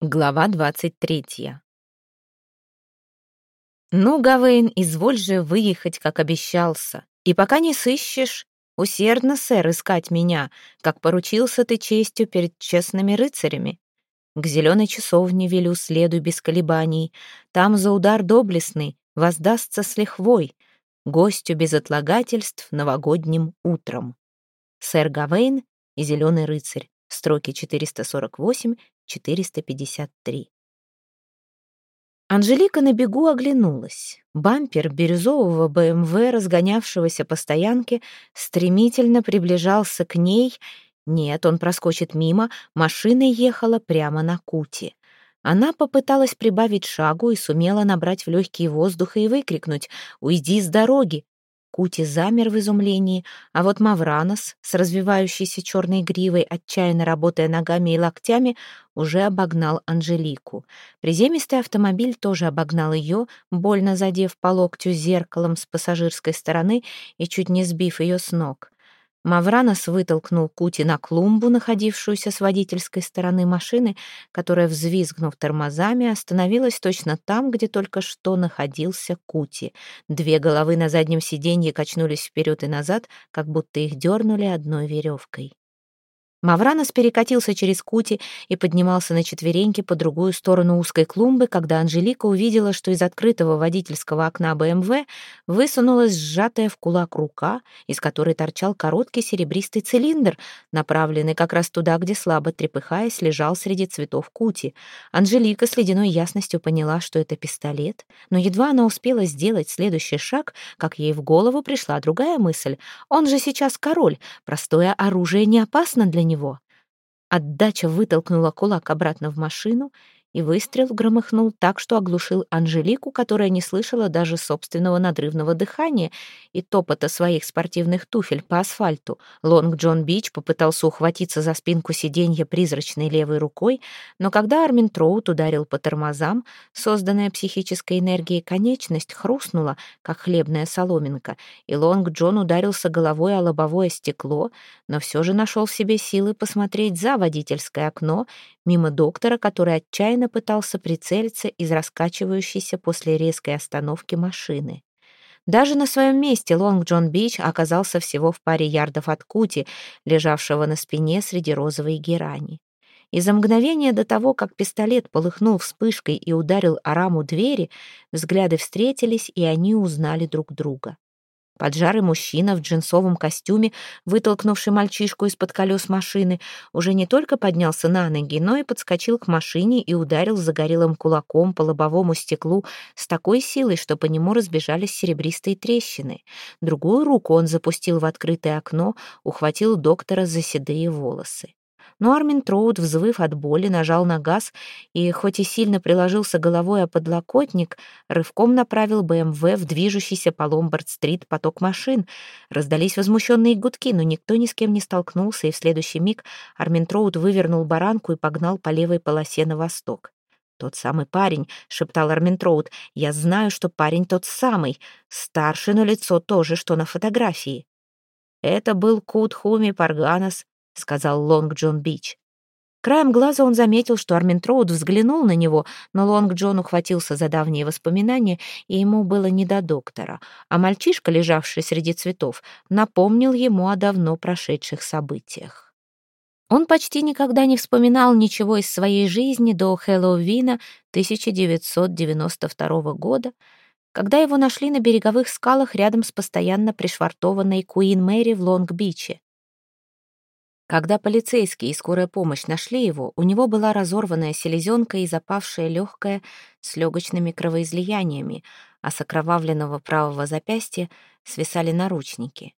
Глава двадцать третья. «Ну, Гавейн, изволь же выехать, как обещался. И пока не сыщешь, усердно, сэр, искать меня, как поручился ты честью перед честными рыцарями. К зеленой часовне велю следуй без колебаний. Там за удар доблестный воздастся с лихвой, гостю без отлагательств новогодним утром. Сэр Гавейн и зеленый рыцарь. Строки 448 453. Анжелика на бегу оглянулась. Бампер бирюзового БМВ, разгонявшегося по стоянке, стремительно приближался к ней. Нет, он проскочит мимо, машина ехала прямо на кути. Она попыталась прибавить шагу и сумела набрать в легкие воздуха и выкрикнуть «Уйди с дороги!» Кути замер в изумлении, а вот Мавранос с развивающейся черной гривой, отчаянно работая ногами и локтями, уже обогнал Анжелику. Приземистый автомобиль тоже обогнал ее, больно задев по локтю зеркалом с пассажирской стороны и чуть не сбив ее с ног. Мавранос вытолкнул Кути на клумбу, находившуюся с водительской стороны машины, которая, взвизгнув тормозами, остановилась точно там, где только что находился Кути. Две головы на заднем сиденье качнулись вперед и назад, как будто их дернули одной веревкой. Мавранос перекатился через кути и поднимался на четвереньки по другую сторону узкой клумбы, когда Анжелика увидела, что из открытого водительского окна БМВ высунулась сжатая в кулак рука, из которой торчал короткий серебристый цилиндр, направленный как раз туда, где слабо трепыхаясь лежал среди цветов кути. Анжелика с ледяной ясностью поняла, что это пистолет, но едва она успела сделать следующий шаг, как ей в голову пришла другая мысль. Он же сейчас король, простое оружие не опасно для него него. Отдача вытолкнула кулак обратно в машину, и выстрел громыхнул так, что оглушил Анжелику, которая не слышала даже собственного надрывного дыхания и топота своих спортивных туфель по асфальту. Лонг Джон Бич попытался ухватиться за спинку сиденья призрачной левой рукой, но когда Армин Троут ударил по тормозам, созданная психической энергией конечность хрустнула, как хлебная соломинка, и Лонг Джон ударился головой о лобовое стекло, но все же нашел в себе силы посмотреть за водительское окно мимо доктора, который отчаянно пытался прицелиться из раскачивающейся после резкой остановки машины. Даже на своем месте Лонг Джон Бич оказался всего в паре ярдов от Кути, лежавшего на спине среди розовой герани. И за мгновение до того, как пистолет полыхнул вспышкой и ударил о раму двери, взгляды встретились, и они узнали друг друга. Поджарый мужчина в джинсовом костюме, вытолкнувший мальчишку из-под колес машины, уже не только поднялся на ноги, но и подскочил к машине и ударил загорелым кулаком по лобовому стеклу с такой силой, что по нему разбежались серебристые трещины. Другую руку он запустил в открытое окно, ухватил доктора за седые волосы. Но Армин Троуд, взвыв от боли, нажал на газ и, хоть и сильно приложился головой о подлокотник, рывком направил БМВ в движущийся по Ломбард-стрит поток машин. Раздались возмущенные гудки, но никто ни с кем не столкнулся, и в следующий миг Армин Троуд вывернул баранку и погнал по левой полосе на восток. «Тот самый парень», — шептал Арминтроуд. «Я знаю, что парень тот самый. Старше, но лицо тоже, что на фотографии». Это был Кут Хуми Парганас, — сказал Лонг Джон Бич. Краем глаза он заметил, что Армин Троуд взглянул на него, но Лонг Джон ухватился за давние воспоминания, и ему было не до доктора, а мальчишка, лежавший среди цветов, напомнил ему о давно прошедших событиях. Он почти никогда не вспоминал ничего из своей жизни до Хэллоуина 1992 года, когда его нашли на береговых скалах рядом с постоянно пришвартованной Куин Мэри в Лонг-Биче. Когда полицейские и скорая помощь нашли его, у него была разорванная селезенка и запавшая легкая с легочными кровоизлияниями, а с окровавленного правого запястья свисали наручники.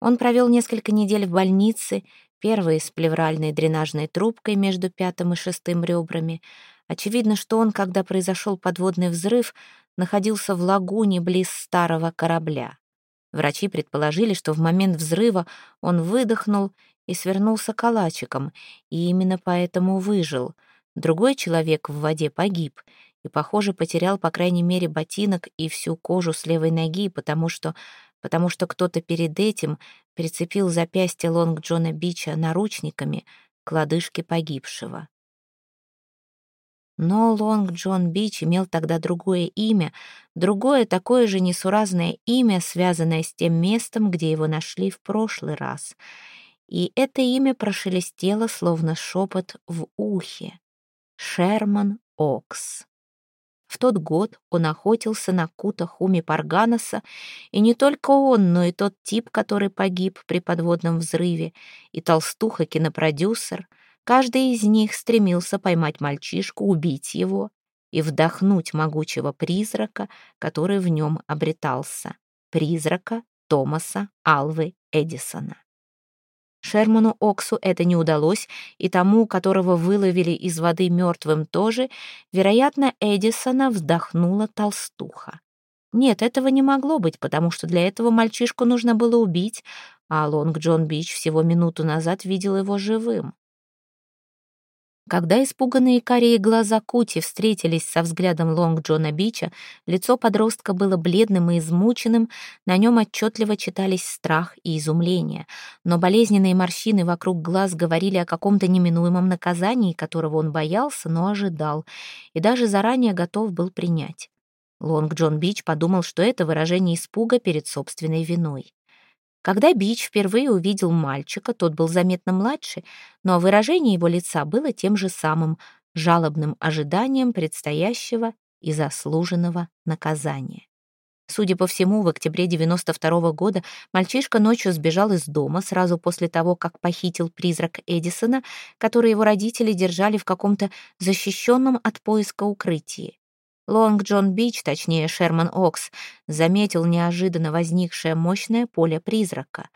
Он провел несколько недель в больнице, первые с плевральной дренажной трубкой между пятым и шестым ребрами. Очевидно, что он, когда произошел подводный взрыв, находился в лагуне близ старого корабля. Врачи предположили, что в момент взрыва он выдохнул и свернулся калачиком, и именно поэтому выжил. Другой человек в воде погиб и, похоже, потерял, по крайней мере, ботинок и всю кожу с левой ноги, потому что, потому что кто-то перед этим прицепил запястье Лонг Джона Бича наручниками к лодыжке погибшего. Но Лонг Джон Бич имел тогда другое имя, другое такое же несуразное имя, связанное с тем местом, где его нашли в прошлый раз. И это имя прошелестело, словно шепот в ухе. Шерман Окс. В тот год он охотился на кута Хуми Парганаса, и не только он, но и тот тип, который погиб при подводном взрыве, и толстуха-кинопродюсер — Каждый из них стремился поймать мальчишку, убить его и вдохнуть могучего призрака, который в нем обретался. Призрака Томаса Алвы Эдисона. Шерману Оксу это не удалось, и тому, которого выловили из воды мертвым тоже, вероятно, Эдисона вздохнула толстуха. Нет, этого не могло быть, потому что для этого мальчишку нужно было убить, а Лонг Джон Бич всего минуту назад видел его живым. Когда испуганные карие глаза Кути встретились со взглядом Лонг Джона Бича, лицо подростка было бледным и измученным, на нем отчетливо читались страх и изумление, но болезненные морщины вокруг глаз говорили о каком-то неминуемом наказании, которого он боялся, но ожидал, и даже заранее готов был принять. Лонг Джон Бич подумал, что это выражение испуга перед собственной виной. Когда Бич впервые увидел мальчика, тот был заметно младше, но выражение его лица было тем же самым, жалобным ожиданием предстоящего и заслуженного наказания. Судя по всему, в октябре 92 -го года мальчишка ночью сбежал из дома сразу после того, как похитил призрак Эдисона, который его родители держали в каком-то защищенном от поиска укрытии. Лонг Джон Бич, точнее Шерман Окс, заметил неожиданно возникшее мощное поле призрака.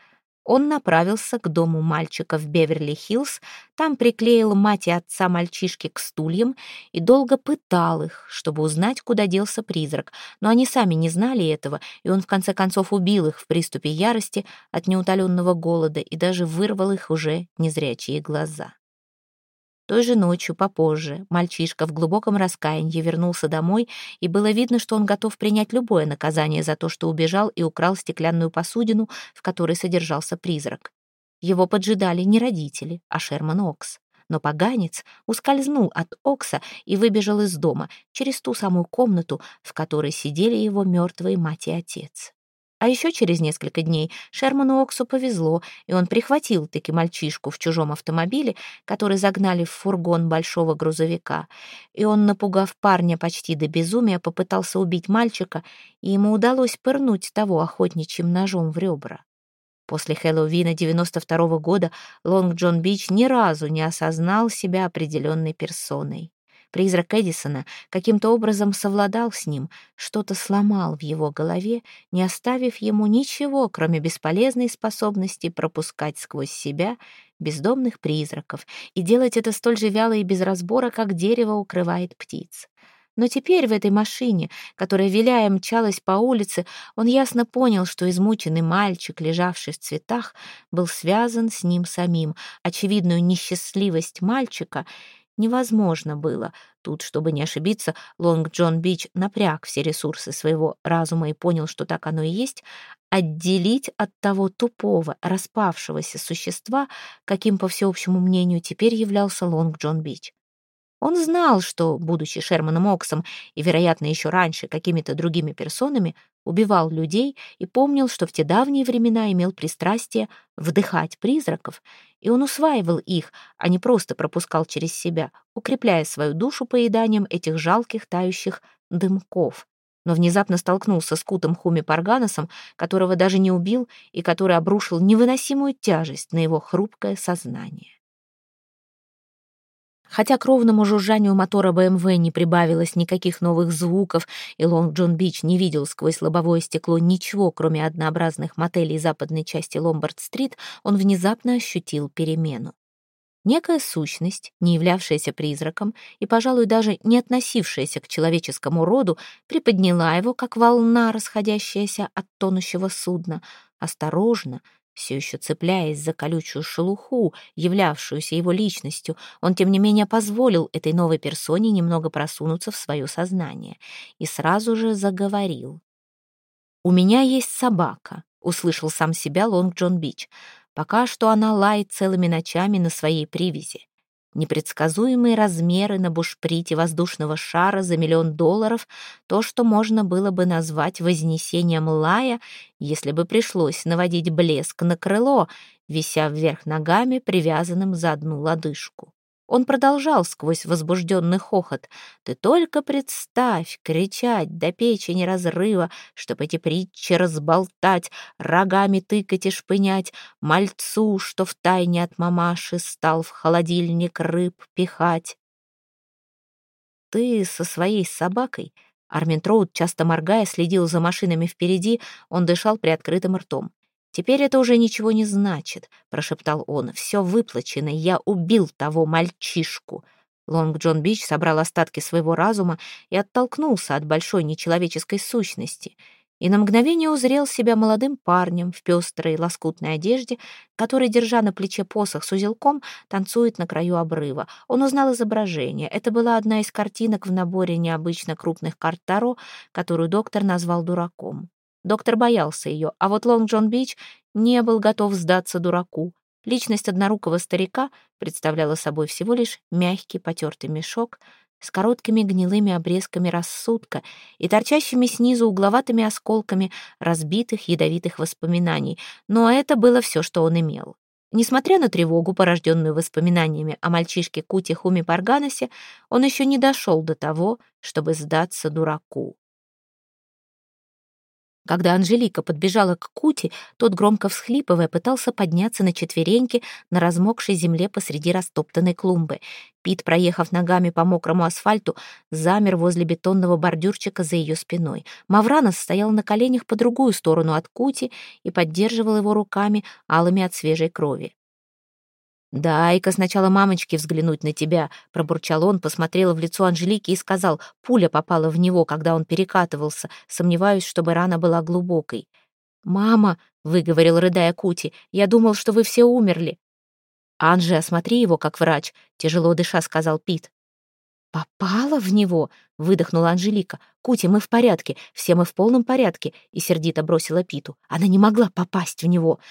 Он направился к дому мальчика в Беверли-Хиллз, там приклеил мать и отца мальчишки к стульям и долго пытал их, чтобы узнать, куда делся призрак, но они сами не знали этого, и он в конце концов убил их в приступе ярости от неутоленного голода и даже вырвал их уже незрячие глаза. Той же ночью, попозже, мальчишка в глубоком раскаянии вернулся домой, и было видно, что он готов принять любое наказание за то, что убежал и украл стеклянную посудину, в которой содержался призрак. Его поджидали не родители, а Шерман Окс. Но поганец ускользнул от Окса и выбежал из дома через ту самую комнату, в которой сидели его мертвые мать и отец. А еще через несколько дней Шерману Оксу повезло, и он прихватил таки мальчишку в чужом автомобиле, который загнали в фургон большого грузовика. И он, напугав парня почти до безумия, попытался убить мальчика, и ему удалось пырнуть того охотничьим ножом в ребра. После Хэллоуина 92 -го года Лонг Джон Бич ни разу не осознал себя определенной персоной. Призрак Эдисона каким-то образом совладал с ним, что-то сломал в его голове, не оставив ему ничего, кроме бесполезной способности пропускать сквозь себя бездомных призраков и делать это столь же вяло и без разбора, как дерево укрывает птиц. Но теперь в этой машине, которая, виляя, мчалась по улице, он ясно понял, что измученный мальчик, лежавший в цветах, был связан с ним самим. Очевидную несчастливость мальчика невозможно было. Тут, чтобы не ошибиться, Лонг Джон Бич напряг все ресурсы своего разума и понял, что так оно и есть, отделить от того тупого, распавшегося существа, каким, по всеобщему мнению, теперь являлся Лонг Джон Бич. Он знал, что, будучи Шерманом Оксом и, вероятно, еще раньше какими-то другими персонами, убивал людей и помнил, что в те давние времена имел пристрастие вдыхать призраков, и он усваивал их, а не просто пропускал через себя, укрепляя свою душу поеданием этих жалких тающих дымков. Но внезапно столкнулся с Кутом Хуми Парганосом, которого даже не убил и который обрушил невыносимую тяжесть на его хрупкое сознание. Хотя к ровному жужжанию мотора БМВ не прибавилось никаких новых звуков, и Лонг Джон Бич не видел сквозь лобовое стекло ничего, кроме однообразных мотелей западной части Ломбард-стрит, он внезапно ощутил перемену. Некая сущность, не являвшаяся призраком и, пожалуй, даже не относившаяся к человеческому роду, приподняла его, как волна, расходящаяся от тонущего судна, осторожно, все еще цепляясь за колючую шелуху, являвшуюся его личностью, он, тем не менее, позволил этой новой персоне немного просунуться в свое сознание и сразу же заговорил. «У меня есть собака», — услышал сам себя Лонг Джон Бич. «Пока что она лает целыми ночами на своей привязи. Непредсказуемые размеры на бушприте воздушного шара за миллион долларов, то, что можно было бы назвать вознесением лая, если бы пришлось наводить блеск на крыло, вися вверх ногами, привязанным за одну лодыжку. Он продолжал сквозь возбужденный хохот. «Ты только представь, кричать до печени разрыва, чтоб эти притчи разболтать, рогами тыкать и шпынять, мальцу, что в тайне от мамаши стал в холодильник рыб пихать». «Ты со своей собакой?» Армин Троуд, часто моргая, следил за машинами впереди, он дышал приоткрытым ртом. «Теперь это уже ничего не значит», — прошептал он. «Все выплачено, я убил того мальчишку». Лонг Джон Бич собрал остатки своего разума и оттолкнулся от большой нечеловеческой сущности. И на мгновение узрел себя молодым парнем в пестрой лоскутной одежде, который, держа на плече посох с узелком, танцует на краю обрыва. Он узнал изображение. Это была одна из картинок в наборе необычно крупных карт Таро, которую доктор назвал дураком. Доктор боялся ее, а вот Лонг Джон Бич не был готов сдаться дураку. Личность однорукого старика представляла собой всего лишь мягкий потертый мешок с короткими гнилыми обрезками рассудка и торчащими снизу угловатыми осколками разбитых ядовитых воспоминаний, но это было все, что он имел. Несмотря на тревогу, порожденную воспоминаниями о мальчишке Кути Хуми Парганосе, он еще не дошел до того, чтобы сдаться дураку. Когда Анжелика подбежала к Кути, тот, громко всхлипывая, пытался подняться на четвереньки на размокшей земле посреди растоптанной клумбы. Пит, проехав ногами по мокрому асфальту, замер возле бетонного бордюрчика за ее спиной. Мавранос стоял на коленях по другую сторону от Кути и поддерживал его руками, алыми от свежей крови. «Дай-ка сначала мамочке взглянуть на тебя», — пробурчал он, посмотрел в лицо Анжелики и сказал, пуля попала в него, когда он перекатывался, сомневаюсь, чтобы рана была глубокой. «Мама», — выговорил, рыдая Кути, — «я думал, что вы все умерли». «Анжи, осмотри его, как врач», — тяжело дыша сказал Пит. «Попала в него?» — выдохнула Анжелика. «Кути, мы в порядке, все мы в полном порядке», — и сердито бросила Питу. «Она не могла попасть в него».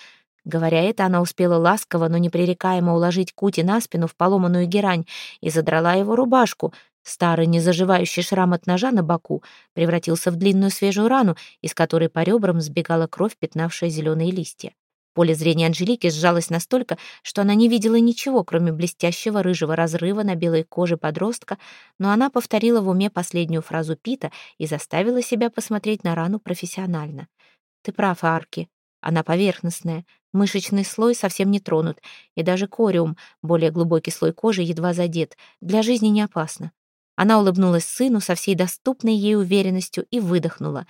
Говоря это, она успела ласково, но непререкаемо уложить Кути на спину в поломанную герань и задрала его рубашку. Старый незаживающий шрам от ножа на боку превратился в длинную свежую рану, из которой по ребрам сбегала кровь, пятнавшая зеленые листья. Поле зрения Анжелики сжалось настолько, что она не видела ничего, кроме блестящего рыжего разрыва на белой коже подростка, но она повторила в уме последнюю фразу Пита и заставила себя посмотреть на рану профессионально. «Ты прав, Арки. Она поверхностная, Мышечный слой совсем не тронут, и даже кориум, более глубокий слой кожи, едва задет. Для жизни не опасно. Она улыбнулась сыну со всей доступной ей уверенностью и выдохнула.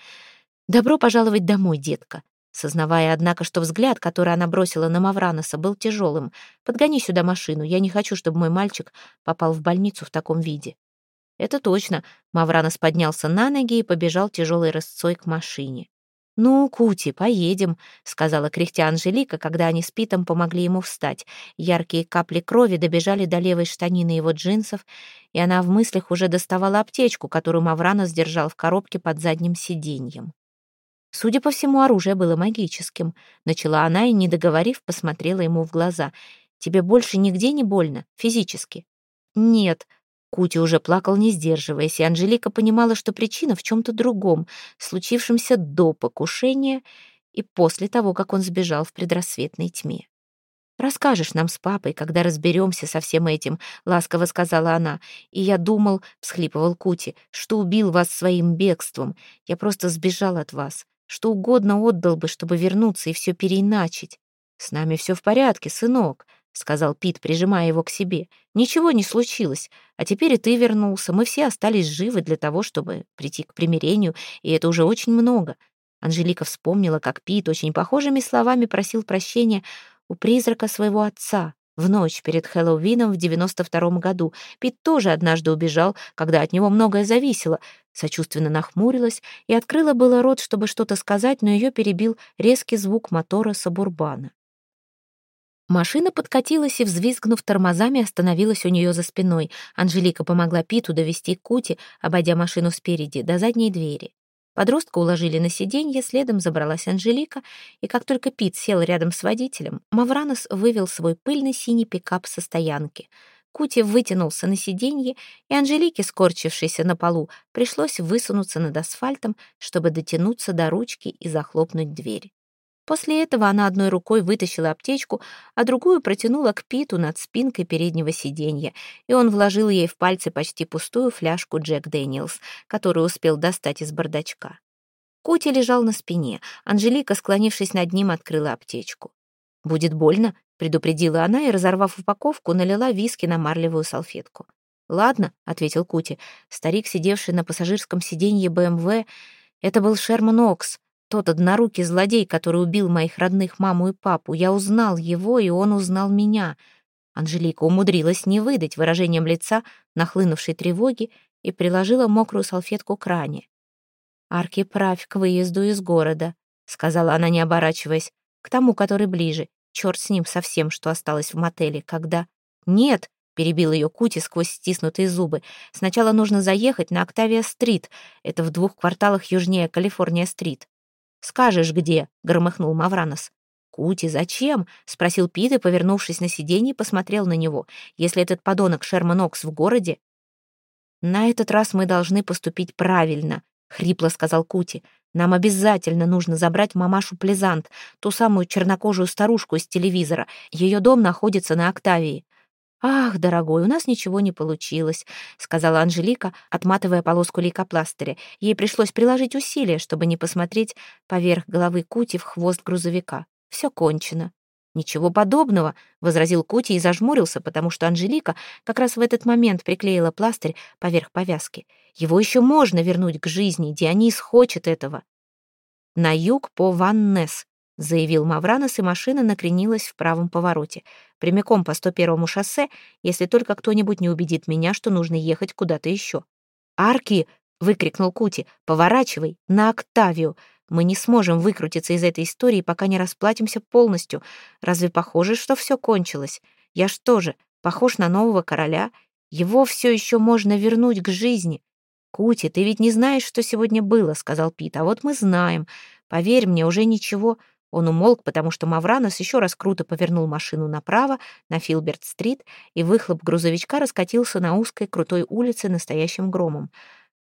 «Добро пожаловать домой, детка», сознавая, однако, что взгляд, который она бросила на Мавраноса, был тяжелым. «Подгони сюда машину, я не хочу, чтобы мой мальчик попал в больницу в таком виде». «Это точно», — Мавранос поднялся на ноги и побежал тяжелой рысцой к машине. «Ну, Кути, поедем», — сказала кряхтя Анжелика, когда они с Питом помогли ему встать. Яркие капли крови добежали до левой штанины его джинсов, и она в мыслях уже доставала аптечку, которую Маврана сдержал в коробке под задним сиденьем. Судя по всему, оружие было магическим. Начала она и, не договорив, посмотрела ему в глаза. «Тебе больше нигде не больно? Физически?» «Нет», Кути уже плакал, не сдерживаясь, и Анжелика понимала, что причина в чем-то другом, случившемся до покушения и после того, как он сбежал в предрассветной тьме. «Расскажешь нам с папой, когда разберемся со всем этим», — ласково сказала она. «И я думал», — всхлипывал Кути, — «что убил вас своим бегством. Я просто сбежал от вас. Что угодно отдал бы, чтобы вернуться и все переиначить. С нами все в порядке, сынок. — сказал Пит, прижимая его к себе. «Ничего не случилось. А теперь и ты вернулся. Мы все остались живы для того, чтобы прийти к примирению, и это уже очень много». Анжелика вспомнила, как Пит очень похожими словами просил прощения у призрака своего отца в ночь перед Хэллоуином в 92-м году. Пит тоже однажды убежал, когда от него многое зависело. Сочувственно нахмурилась и открыла было рот, чтобы что-то сказать, но ее перебил резкий звук мотора Сабурбана. Машина подкатилась и, взвизгнув тормозами, остановилась у нее за спиной. Анжелика помогла Питу довести Кути, обойдя машину спереди, до задней двери. Подростка уложили на сиденье, следом забралась Анжелика, и как только Пит сел рядом с водителем, Мавранос вывел свой пыльный синий пикап со стоянки. Кути вытянулся на сиденье, и Анжелике, скорчившейся на полу, пришлось высунуться над асфальтом, чтобы дотянуться до ручки и захлопнуть дверь. После этого она одной рукой вытащила аптечку, а другую протянула к Питу над спинкой переднего сиденья, и он вложил ей в пальцы почти пустую фляжку Джек Дэниелс, которую успел достать из бардачка. Кути лежал на спине, Анжелика, склонившись над ним, открыла аптечку. «Будет больно?» предупредила она и, разорвав упаковку, налила виски на марлевую салфетку. «Ладно», — ответил Кути. Старик, сидевший на пассажирском сиденье БМВ, это был Шерман Окс, тот однорукий злодей, который убил моих родных маму и папу. Я узнал его, и он узнал меня. Анжелика умудрилась не выдать выражением лица нахлынувшей тревоги и приложила мокрую салфетку к ране. «Арки правь к выезду из города», — сказала она, не оборачиваясь, «к тому, который ближе. Черт с ним совсем, что осталось в мотеле, когда... Нет, перебил ее Кути сквозь стиснутые зубы. Сначала нужно заехать на Октавия-стрит. Это в двух кварталах южнее Калифорния-стрит. «Скажешь, где?» — громыхнул Мавранос. «Кути, зачем?» — спросил Пит и, повернувшись на сиденье, посмотрел на него. «Если этот подонок Шерман Окс в городе...» «На этот раз мы должны поступить правильно», — хрипло сказал Кути. Нам обязательно нужно забрать мамашу Плезант, ту самую чернокожую старушку из телевизора. Ее дом находится на Октавии. «Ах, дорогой, у нас ничего не получилось», — сказала Анжелика, отматывая полоску лейкопластыря. Ей пришлось приложить усилия, чтобы не посмотреть поверх головы Кути в хвост грузовика. Все кончено. «Ничего подобного», — возразил Кути и зажмурился, потому что Анжелика как раз в этот момент приклеила пластырь поверх повязки. «Его еще можно вернуть к жизни, Дионис хочет этого». «На юг по Ваннес», — заявил Мавранос, и машина накренилась в правом повороте. Прямиком по 101-му шоссе, если только кто-нибудь не убедит меня, что нужно ехать куда-то еще. «Арки!» — выкрикнул Кути. «Поворачивай! На Октавию! Мы не сможем выкрутиться из этой истории, пока не расплатимся полностью. Разве похоже, что все кончилось? Я что же, похож на нового короля? Его все еще можно вернуть к жизни. Кути, ты ведь не знаешь, что сегодня было, сказал Пит. А вот мы знаем. Поверь мне, уже ничего. Он умолк, потому что Мавранос еще раз круто повернул машину направо, на Филберт-стрит, и выхлоп грузовичка раскатился на узкой крутой улице настоящим громом.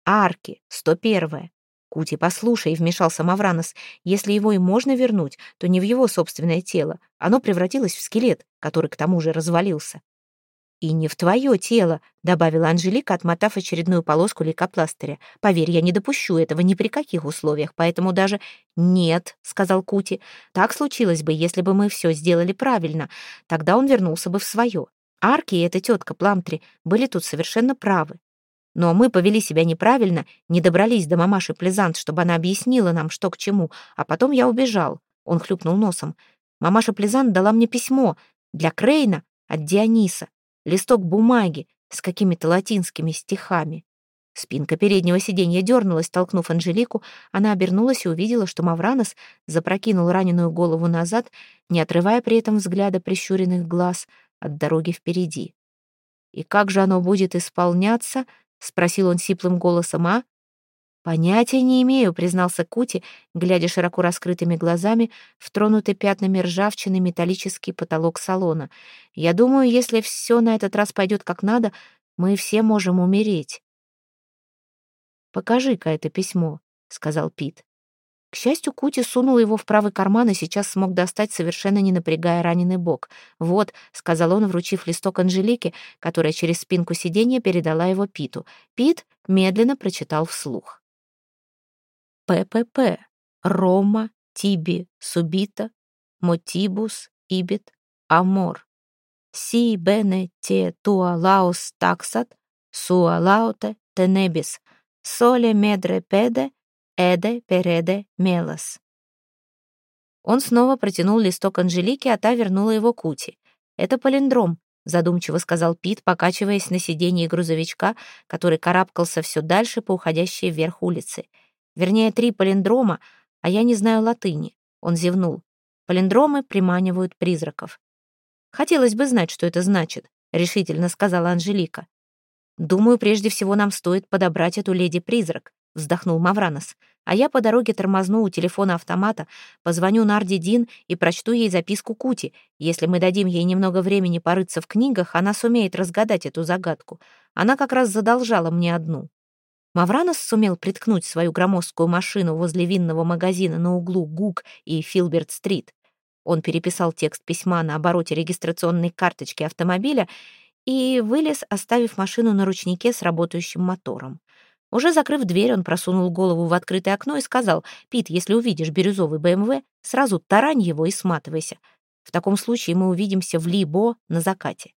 «Арки, 101-я. «Кути, послушай», — вмешался Мавранос, «если его и можно вернуть, то не в его собственное тело. Оно превратилось в скелет, который к тому же развалился». «И не в твое тело», — добавила Анжелика, отмотав очередную полоску лейкопластыря. «Поверь, я не допущу этого ни при каких условиях, поэтому даже...» «Нет», — сказал Кути, «так случилось бы, если бы мы все сделали правильно. Тогда он вернулся бы в свое. Арки и эта тетка Пламтри были тут совершенно правы. Но мы повели себя неправильно, не добрались до мамаши Плезант, чтобы она объяснила нам, что к чему, а потом я убежал. Он хлюпнул носом. Мамаша Плезант дала мне письмо для Крейна от Диониса, листок бумаги с какими-то латинскими стихами. Спинка переднего сиденья дернулась, толкнув Анжелику. Она обернулась и увидела, что Мавранос запрокинул раненую голову назад, не отрывая при этом взгляда прищуренных глаз от дороги впереди. И как же оно будет исполняться —— спросил он сиплым голосом, а? «Понятия не имею», — признался Кути, глядя широко раскрытыми глазами в тронутый пятнами ржавчины металлический потолок салона. «Я думаю, если все на этот раз пойдет как надо, мы все можем умереть». «Покажи-ка это письмо», — сказал Пит. К счастью, Кути сунул его в правый карман и сейчас смог достать, совершенно не напрягая раненый бок. «Вот», — сказал он, вручив листок Анжелике, которая через спинку сиденья передала его Питу. Пит медленно прочитал вслух. «ППП. Roma tibi subito motibus ibit amor. Si bene te tua laus taxat, sua laute tenebis, соле медре педе, Эде Переде Мелос. Он снова протянул листок Анжелике, а та вернула его Кути. «Это палиндром», — задумчиво сказал Пит, покачиваясь на сиденье грузовичка, который карабкался все дальше по уходящей вверх улице. «Вернее, три палиндрома, а я не знаю латыни». Он зевнул. «Палиндромы приманивают призраков». «Хотелось бы знать, что это значит», — решительно сказала Анжелика. «Думаю, прежде всего нам стоит подобрать эту леди-призрак. — вздохнул Мавранос. «А я по дороге тормозну у телефона автомата, позвоню Нарди Дин и прочту ей записку Кути. Если мы дадим ей немного времени порыться в книгах, она сумеет разгадать эту загадку. Она как раз задолжала мне одну». Мавранос сумел приткнуть свою громоздкую машину возле винного магазина на углу Гук и Филберт-стрит. Он переписал текст письма на обороте регистрационной карточки автомобиля и вылез, оставив машину на ручнике с работающим мотором. Уже закрыв дверь, он просунул голову в открытое окно и сказал, «Пит, если увидишь бирюзовый БМВ, сразу тарань его и сматывайся. В таком случае мы увидимся в Либо на закате».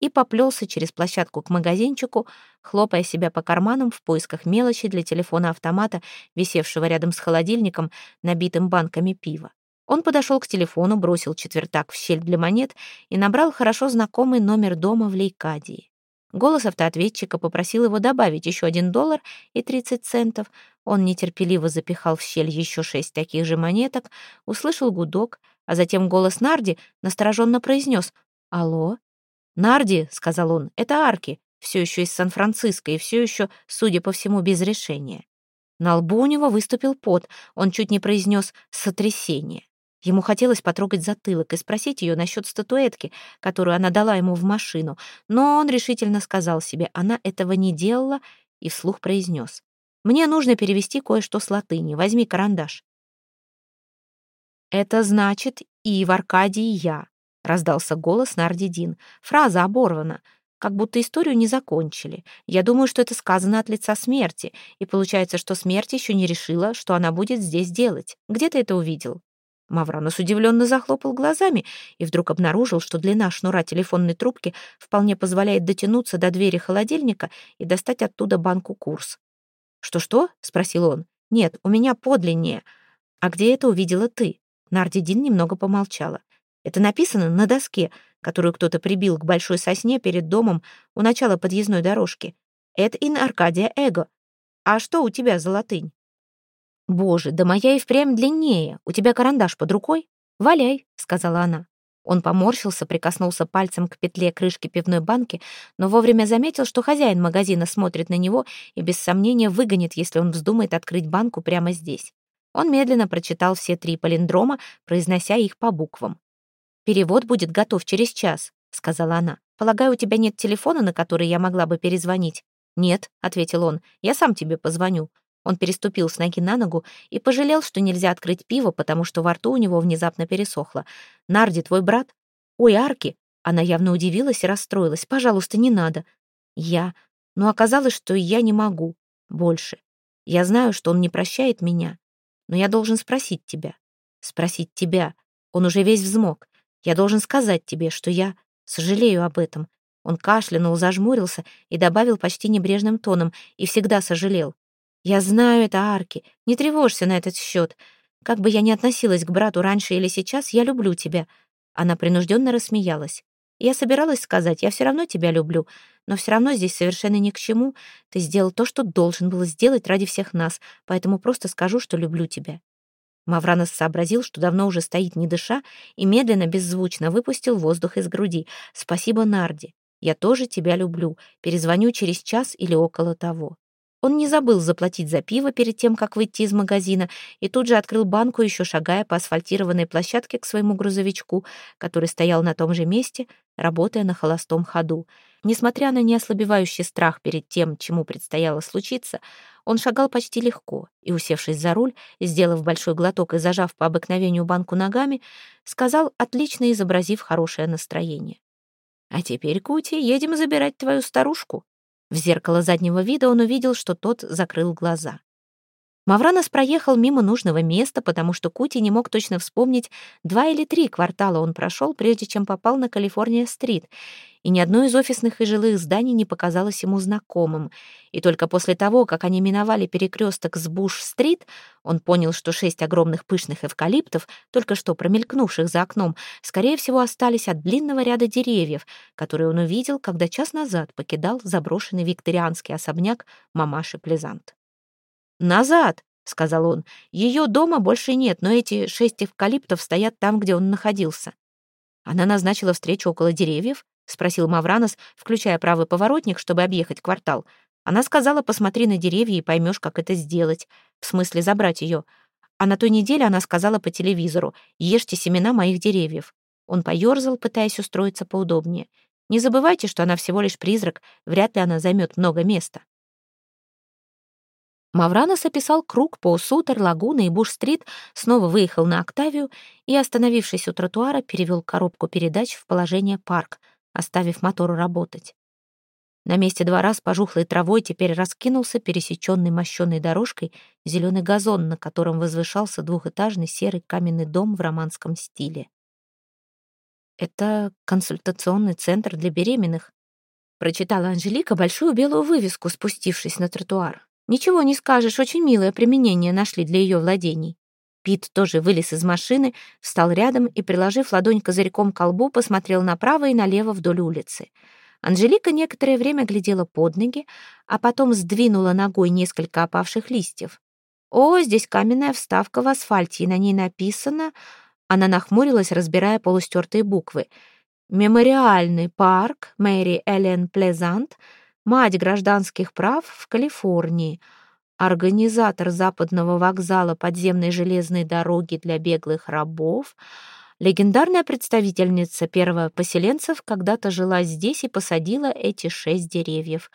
И поплелся через площадку к магазинчику, хлопая себя по карманам в поисках мелочи для телефона-автомата, висевшего рядом с холодильником, набитым банками пива. Он подошел к телефону, бросил четвертак в щель для монет и набрал хорошо знакомый номер дома в Лейкадии. Голос автоответчика попросил его добавить еще один доллар и тридцать центов. Он нетерпеливо запихал в щель еще шесть таких же монеток, услышал гудок, а затем голос Нарди настороженно произнес «Алло?» «Нарди», — сказал он, — «это Арки, все еще из Сан-Франциско и все еще, судя по всему, без решения». На лбу у него выступил пот, он чуть не произнес «сотрясение». Ему хотелось потрогать затылок и спросить ее насчет статуэтки, которую она дала ему в машину, но он решительно сказал себе, она этого не делала, и вслух произнес. «Мне нужно перевести кое-что с латыни. Возьми карандаш». «Это значит и в Аркадии я», — раздался голос Нардидин. «Фраза оборвана, как будто историю не закончили. Я думаю, что это сказано от лица смерти, и получается, что смерть еще не решила, что она будет здесь делать. Где ты это увидел?» Мавранос удивленно захлопал глазами и вдруг обнаружил, что длина шнура телефонной трубки вполне позволяет дотянуться до двери холодильника и достать оттуда банку курс. «Что-что?» — спросил он. «Нет, у меня подлиннее. А где это увидела ты?» Нардидин немного помолчала. «Это написано на доске, которую кто-то прибил к большой сосне перед домом у начала подъездной дорожки. Это ин Аркадия Эго. А что у тебя за латынь?» «Боже, да моя и впрямь длиннее. У тебя карандаш под рукой? Валяй», — сказала она. Он поморщился, прикоснулся пальцем к петле крышки пивной банки, но вовремя заметил, что хозяин магазина смотрит на него и без сомнения выгонит, если он вздумает открыть банку прямо здесь. Он медленно прочитал все три палиндрома, произнося их по буквам. «Перевод будет готов через час», — сказала она. «Полагаю, у тебя нет телефона, на который я могла бы перезвонить?» «Нет», — ответил он, — «я сам тебе позвоню. Он переступил с ноги на ногу и пожалел, что нельзя открыть пиво, потому что во рту у него внезапно пересохло. «Нарди, твой брат?» «Ой, Арки!» Она явно удивилась и расстроилась. «Пожалуйста, не надо». «Я...» Но оказалось, что я не могу. Больше. Я знаю, что он не прощает меня. Но я должен спросить тебя. Спросить тебя. Он уже весь взмок. Я должен сказать тебе, что я сожалею об этом. Он кашлянул, зажмурился и добавил почти небрежным тоном. И всегда сожалел. Я знаю это, Арки. Не тревожься на этот счет. Как бы я ни относилась к брату раньше или сейчас, я люблю тебя». Она принужденно рассмеялась. «Я собиралась сказать, я все равно тебя люблю, но все равно здесь совершенно ни к чему. Ты сделал то, что должен был сделать ради всех нас, поэтому просто скажу, что люблю тебя». Мавранос сообразил, что давно уже стоит не дыша, и медленно, беззвучно выпустил воздух из груди. «Спасибо, Нарди. Я тоже тебя люблю. Перезвоню через час или около того». Он не забыл заплатить за пиво перед тем, как выйти из магазина, и тут же открыл банку, еще шагая по асфальтированной площадке к своему грузовичку, который стоял на том же месте, работая на холостом ходу. Несмотря на неослабевающий страх перед тем, чему предстояло случиться, он шагал почти легко и, усевшись за руль, сделав большой глоток и зажав по обыкновению банку ногами, сказал, отлично изобразив хорошее настроение. «А теперь, Кути, едем забирать твою старушку». В зеркало заднего вида он увидел, что тот закрыл глаза. Мавранос проехал мимо нужного места, потому что Кути не мог точно вспомнить, два или три квартала он прошел, прежде чем попал на Калифорния-стрит, и ни одно из офисных и жилых зданий не показалось ему знакомым. И только после того, как они миновали перекресток с Буш-стрит, он понял, что шесть огромных пышных эвкалиптов, только что промелькнувших за окном, скорее всего, остались от длинного ряда деревьев, которые он увидел, когда час назад покидал заброшенный викторианский особняк мамаши Плезант. «Назад!» — сказал он. «Ее дома больше нет, но эти шесть эвкалиптов стоят там, где он находился». Она назначила встречу около деревьев, — спросил Мавранос, включая правый поворотник, чтобы объехать квартал. Она сказала, посмотри на деревья и поймешь, как это сделать. В смысле, забрать ее. А на той неделе она сказала по телевизору, ешьте семена моих деревьев. Он поерзал, пытаясь устроиться поудобнее. Не забывайте, что она всего лишь призрак, вряд ли она займет много места. Мавранос описал круг по Сутер, Лагуна и Буш-стрит, снова выехал на Октавию и, остановившись у тротуара, перевел коробку передач в положение парк, оставив мотору работать. На месте двора с пожухлой травой теперь раскинулся пересеченный мощенной дорожкой зеленый газон, на котором возвышался двухэтажный серый каменный дом в романском стиле. «Это консультационный центр для беременных», — прочитала Анжелика большую белую вывеску, спустившись на тротуар. Ничего не скажешь, очень милое применение нашли для ее владений. Пит тоже вылез из машины, встал рядом и, приложив ладонь козырьком к колбу, посмотрел направо и налево вдоль улицы. Анжелика некоторое время глядела под ноги, а потом сдвинула ногой несколько опавших листьев. «О, здесь каменная вставка в асфальте, и на ней написано...» Она нахмурилась, разбирая полустертые буквы. «Мемориальный парк Мэри Эллен Плезант», мать гражданских прав в Калифорнии, организатор западного вокзала подземной железной дороги для беглых рабов, легендарная представительница первого поселенцев когда-то жила здесь и посадила эти шесть деревьев.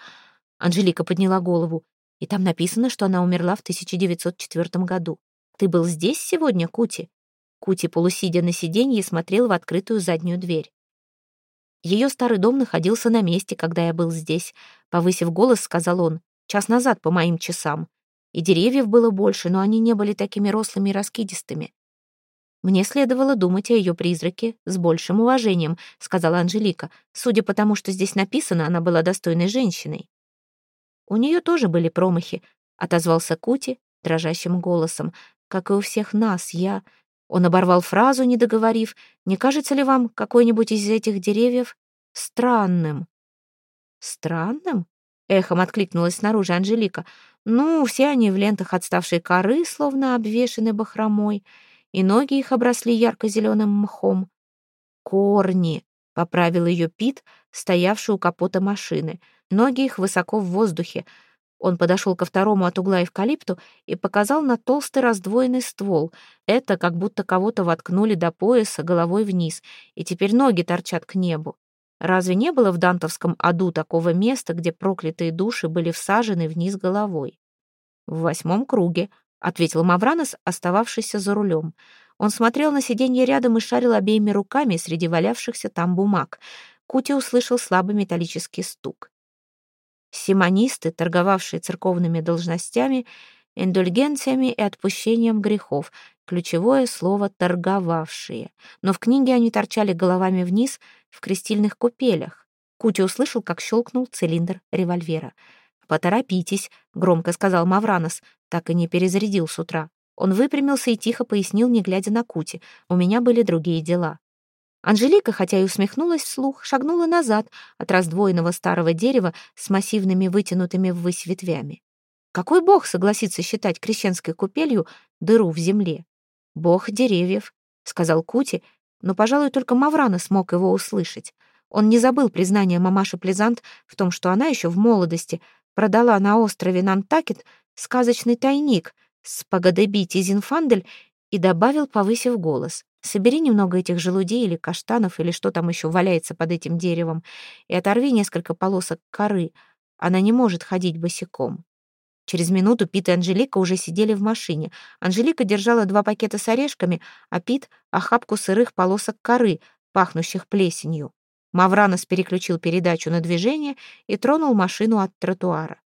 Анжелика подняла голову, и там написано, что она умерла в 1904 году. «Ты был здесь сегодня, Кути?» Кути, полусидя на сиденье, смотрел в открытую заднюю дверь. Ее старый дом находился на месте, когда я был здесь. Повысив голос, сказал он, час назад по моим часам. И деревьев было больше, но они не были такими рослыми и раскидистыми. «Мне следовало думать о ее призраке с большим уважением», — сказала Анжелика. «Судя по тому, что здесь написано, она была достойной женщиной». «У нее тоже были промахи», — отозвался Кути дрожащим голосом. «Как и у всех нас, я...» Он оборвал фразу, не договорив. «Не кажется ли вам какой-нибудь из этих деревьев странным?» «Странным?» — эхом откликнулась снаружи Анжелика. «Ну, все они в лентах отставшей коры, словно обвешаны бахромой, и ноги их обросли ярко-зеленым мхом. Корни!» — поправил ее Пит, стоявший у капота машины. Ноги их высоко в воздухе. Он подошел ко второму от угла эвкалипту и показал на толстый раздвоенный ствол. Это как будто кого-то воткнули до пояса головой вниз, и теперь ноги торчат к небу. Разве не было в дантовском аду такого места, где проклятые души были всажены вниз головой? «В восьмом круге», — ответил Мавранос, остававшийся за рулем. Он смотрел на сиденье рядом и шарил обеими руками среди валявшихся там бумаг. Кути услышал слабый металлический стук. Симонисты, торговавшие церковными должностями, индульгенциями и отпущением грехов. Ключевое слово «торговавшие». Но в книге они торчали головами вниз в крестильных купелях. Кути услышал, как щелкнул цилиндр револьвера. «Поторопитесь», — громко сказал Мавранос, так и не перезарядил с утра. Он выпрямился и тихо пояснил, не глядя на Кути. «У меня были другие дела». Анжелика, хотя и усмехнулась вслух, шагнула назад от раздвоенного старого дерева с массивными вытянутыми ввысь ветвями. Какой бог согласится считать крещенской купелью дыру в земле? Бог деревьев, сказал Кути, но, пожалуй, только Маврана смог его услышать. Он не забыл признания мамаши Плезант в том, что она еще в молодости продала на острове Нантакет сказочный тайник с Пагадебити Зинфандель и добавил, повысив голос. Собери немного этих желудей или каштанов, или что там еще валяется под этим деревом, и оторви несколько полосок коры. Она не может ходить босиком. Через минуту Пит и Анжелика уже сидели в машине. Анжелика держала два пакета с орешками, а Пит — охапку сырых полосок коры, пахнущих плесенью. Мавранос переключил передачу на движение и тронул машину от тротуара.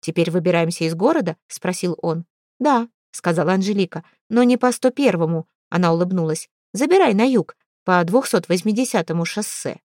«Теперь выбираемся из города?» — спросил он. «Да», — сказала Анжелика, — «но не по 101-му», — она улыбнулась. Забирай на юг, по 280-му шоссе.